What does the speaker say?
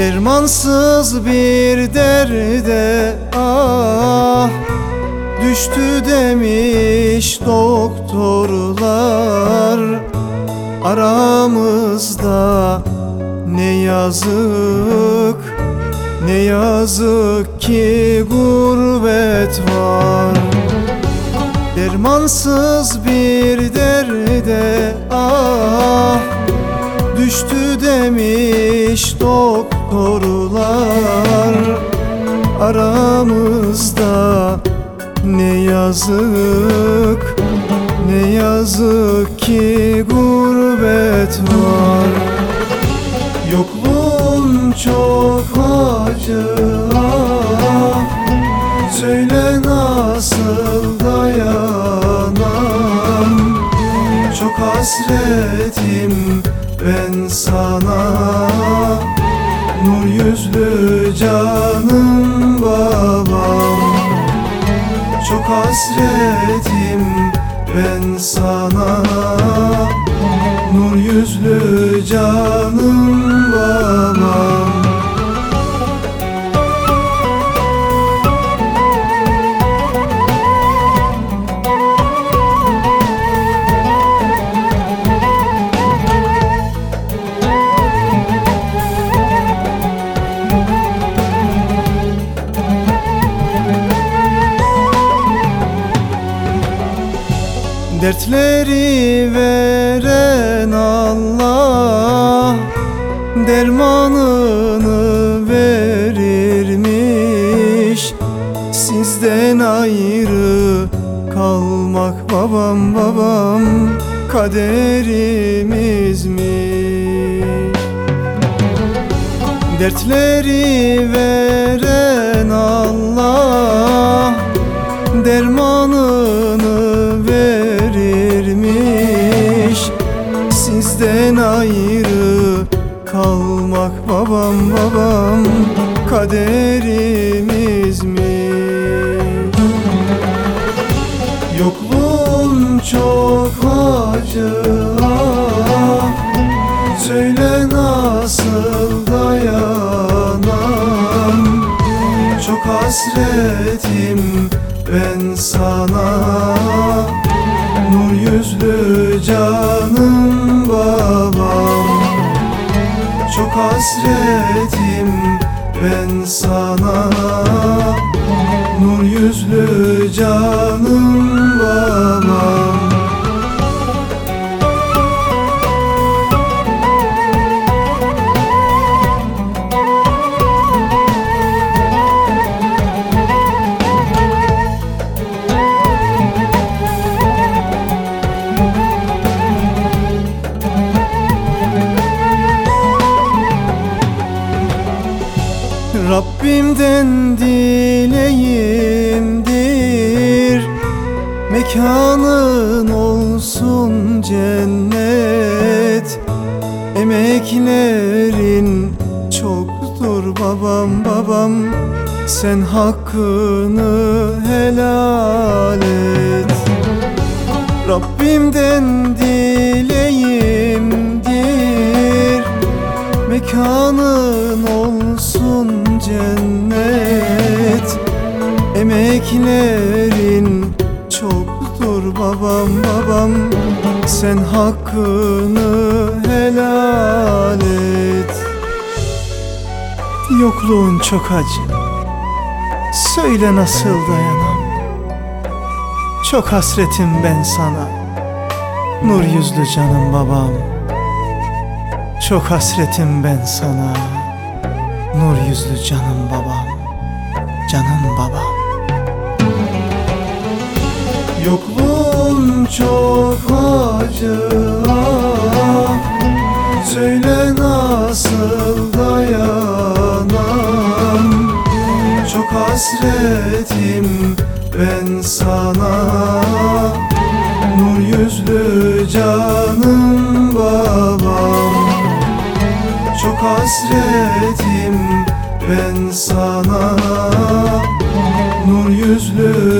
Dermansız bir derde ah Düştü demiş doktorlar. Aramızda ne yazık Ne yazık ki gurbet var. Dermansız bir derde ah Düştü demiş doktorlar Aramızda. Ne yazık Ne yazık ki gurbet var. Yokluğun çok acı Söyle nasıl dayanam Çok hasretim ben sana Nur yüzlü canım babam. Çok hasretim ben sana Dertleri veren Allah Dermanını verirmiş. Sizden ayrı kalmak babam babam Kaderimizmiş Dertleri veren Allah Dermanını verirmiş ayrı kalmak babam babam. Kaderimizmiş Yokluğun çok acı. Ah Söyle nasıl dayanam Çok hasretim hasretim ben sana. Nur yüzlü canım Rabbimden dileğimdir. Mekanın olsun cennet. Emeklerin çoktur babam babam. Sen hakkını helal et. Rabbimden dileğimdir. Mekanın olsun cennet. Emeklerin çoktur babam babam. Sen hakkını helal et. Yokluğun çok acı. Söyle nasıl dayanam? Çok hasretim ben sana. Nur yüzlü canım babam. Çok hasretim ben sana Nur yüzlü canım babam Canım babam. Yokluğun çok acı. Ah Söyle nasıl dayanam? Çok hasretim ben sana. Nur yüzlü canım babam. Çok hasretim ben sana Nur yüzlü